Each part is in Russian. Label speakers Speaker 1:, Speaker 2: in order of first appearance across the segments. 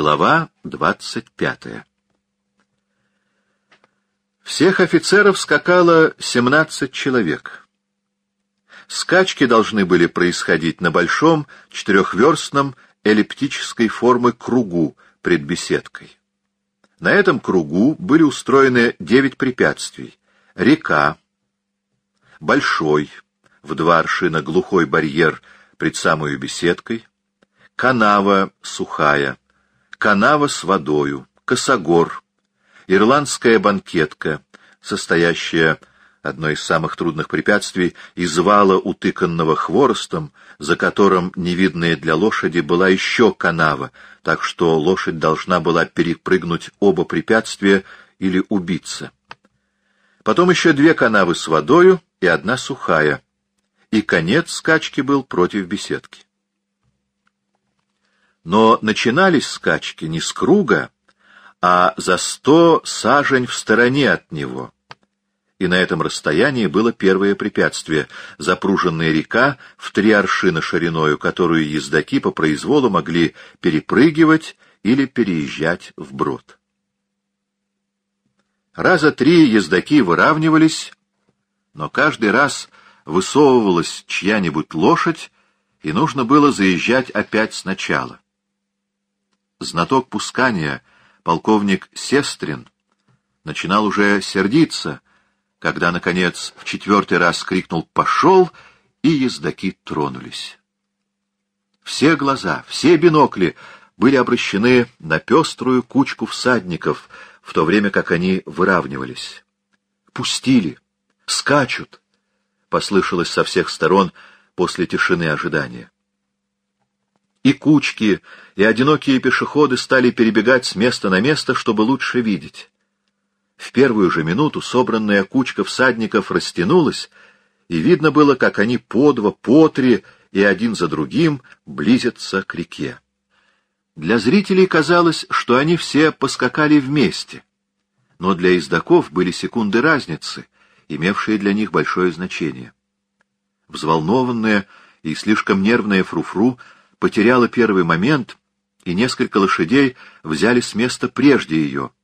Speaker 1: Глава двадцать пятая Всех офицеров скакало семнадцать человек. Скачки должны были происходить на большом четырехверстном эллиптической формы кругу пред беседкой. На этом кругу были устроены девять препятствий. Река, большой, в два аршина глухой барьер пред самой беседкой, канава сухая, канава с водою, косогор, ирландская банкетка, состоящая одно из самых трудных препятствий, из вала, утыканного хворостом, за которым, невидная для лошади, была еще канава, так что лошадь должна была перепрыгнуть оба препятствия или убиться. Потом еще две канавы с водою и одна сухая, и конец скачки был против беседки. Но начинались скачки не с круга, а за сто сажень в стороне от него — и на этом расстоянии было первое препятствие — запруженная река в три аршина шириною, которую ездаки по произволу могли перепрыгивать или переезжать вброд. Раза три ездаки выравнивались, но каждый раз высовывалась чья-нибудь лошадь, и нужно было заезжать опять сначала. Знаток пускания, полковник Сестрин, начинал уже сердиться — когда, наконец, в четвертый раз крикнул «Пошел!» и ездаки тронулись. Все глаза, все бинокли были обращены на пеструю кучку всадников, в то время как они выравнивались. «Пустили! Скачут!» — послышалось со всех сторон после тишины ожидания. И кучки, и одинокие пешеходы стали перебегать с места на место, чтобы лучше видеть. В первую же минуту собранная кучка всадников растянулась, и видно было, как они по два, по три и один за другим близятся к реке. Для зрителей казалось, что они все поскакали вместе, но для издаков были секунды разницы, имевшие для них большое значение. Взволнованная и слишком нервная фруфру -фру потеряла первый момент, и несколько лошадей взяли с места прежде ее —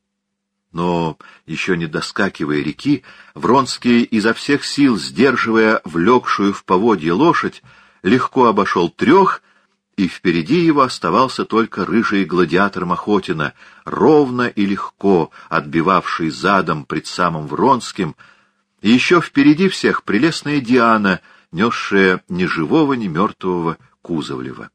Speaker 1: но, еще не доскакивая реки, Вронский, изо всех сил сдерживая влекшую в поводье лошадь, легко обошел трех, и впереди его оставался только рыжий гладиатор Махотина, ровно и легко отбивавший задом пред самым Вронским, и еще впереди всех прелестная Диана, несшая ни живого, ни мертвого Кузовлева.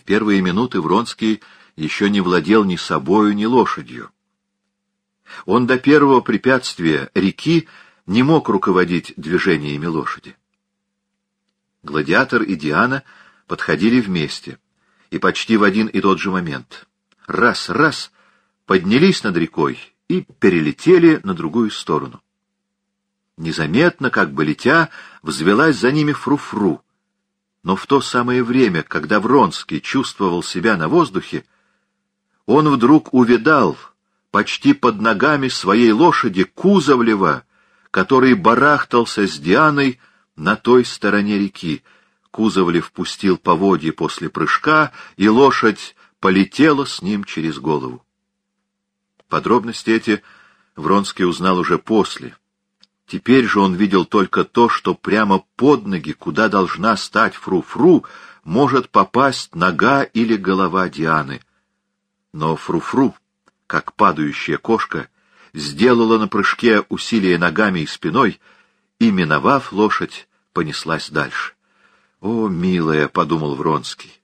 Speaker 1: В первые минуты Вронский еще не владел ни собою, ни лошадью. Он до первого препятствия реки не мог руководить движениями лошади. Гладиатор и Диана подходили вместе, и почти в один и тот же момент. Раз, раз, поднялись над рекой и перелетели на другую сторону. Незаметно, как бы летя, взвелась за ними фруфру. Но в то самое время, когда Вронский чувствовал себя на воздухе, он вдруг увидал почти под ногами своей лошади Кузовлева, который барахтался с Дианой на той стороне реки. Кузовлев пустил поводье после прыжка, и лошадь полетела с ним через голову. Подробности эти Вронский узнал уже после. Теперь же он видел только то, что прямо под ноги, куда должна стать Фру-Фру, может попасть нога или голова Дианы — но Фруфру, -фру, как падающая кошка, сделала на прыжке усилие ногами и спиной, и, миновав лошадь, понеслась дальше. «О, милая!» — подумал Вронский.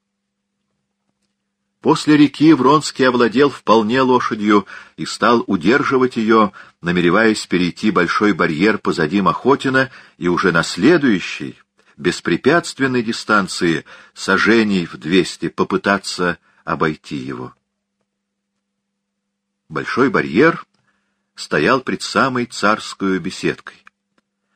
Speaker 1: После реки Вронский овладел вполне лошадью и стал удерживать ее, намереваясь перейти большой барьер позади Махотина и уже на следующей, беспрепятственной дистанции, сажений в двести, попытаться обойти его. Большой барьер стоял пред самой царскую беседкой.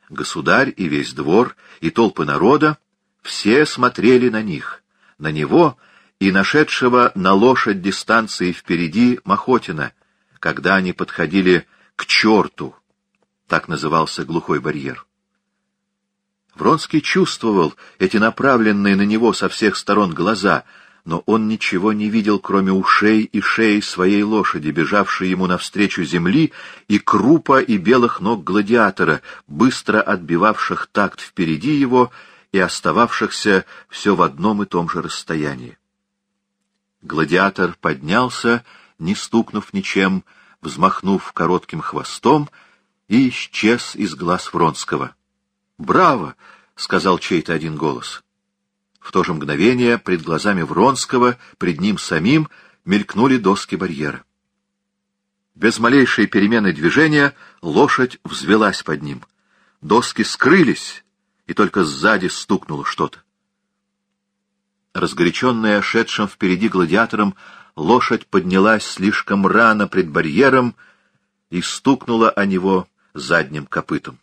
Speaker 1: Государь и весь двор, и толпы народа все смотрели на них, на него и нашедшего на лошадь дистанции впереди Махотина, когда они подходили к черту, так назывался глухой барьер. Вронский чувствовал эти направленные на него со всех сторон глаза, но он ничего не видел, кроме ушей и шеи своей лошади, бежавшей ему навстречу земли, и крупа и белых ног гладиатора, быстро отбивавших такт впереди его и остававшихся все в одном и том же расстоянии. Гладиатор поднялся, не стукнув ничем, взмахнув коротким хвостом, и исчез из глаз Вронского. «Браво!» — сказал чей-то один голос. В то же мгновение пред глазами Вронского, пред ним самим, мелькнули доски барьера. Без малейшей перемены движения лошадь взвелась под ним. Доски скрылись, и только сзади стукнуло что-то. Разгоряченная шедшим впереди гладиатором, лошадь поднялась слишком рано пред барьером и стукнула о него задним копытом.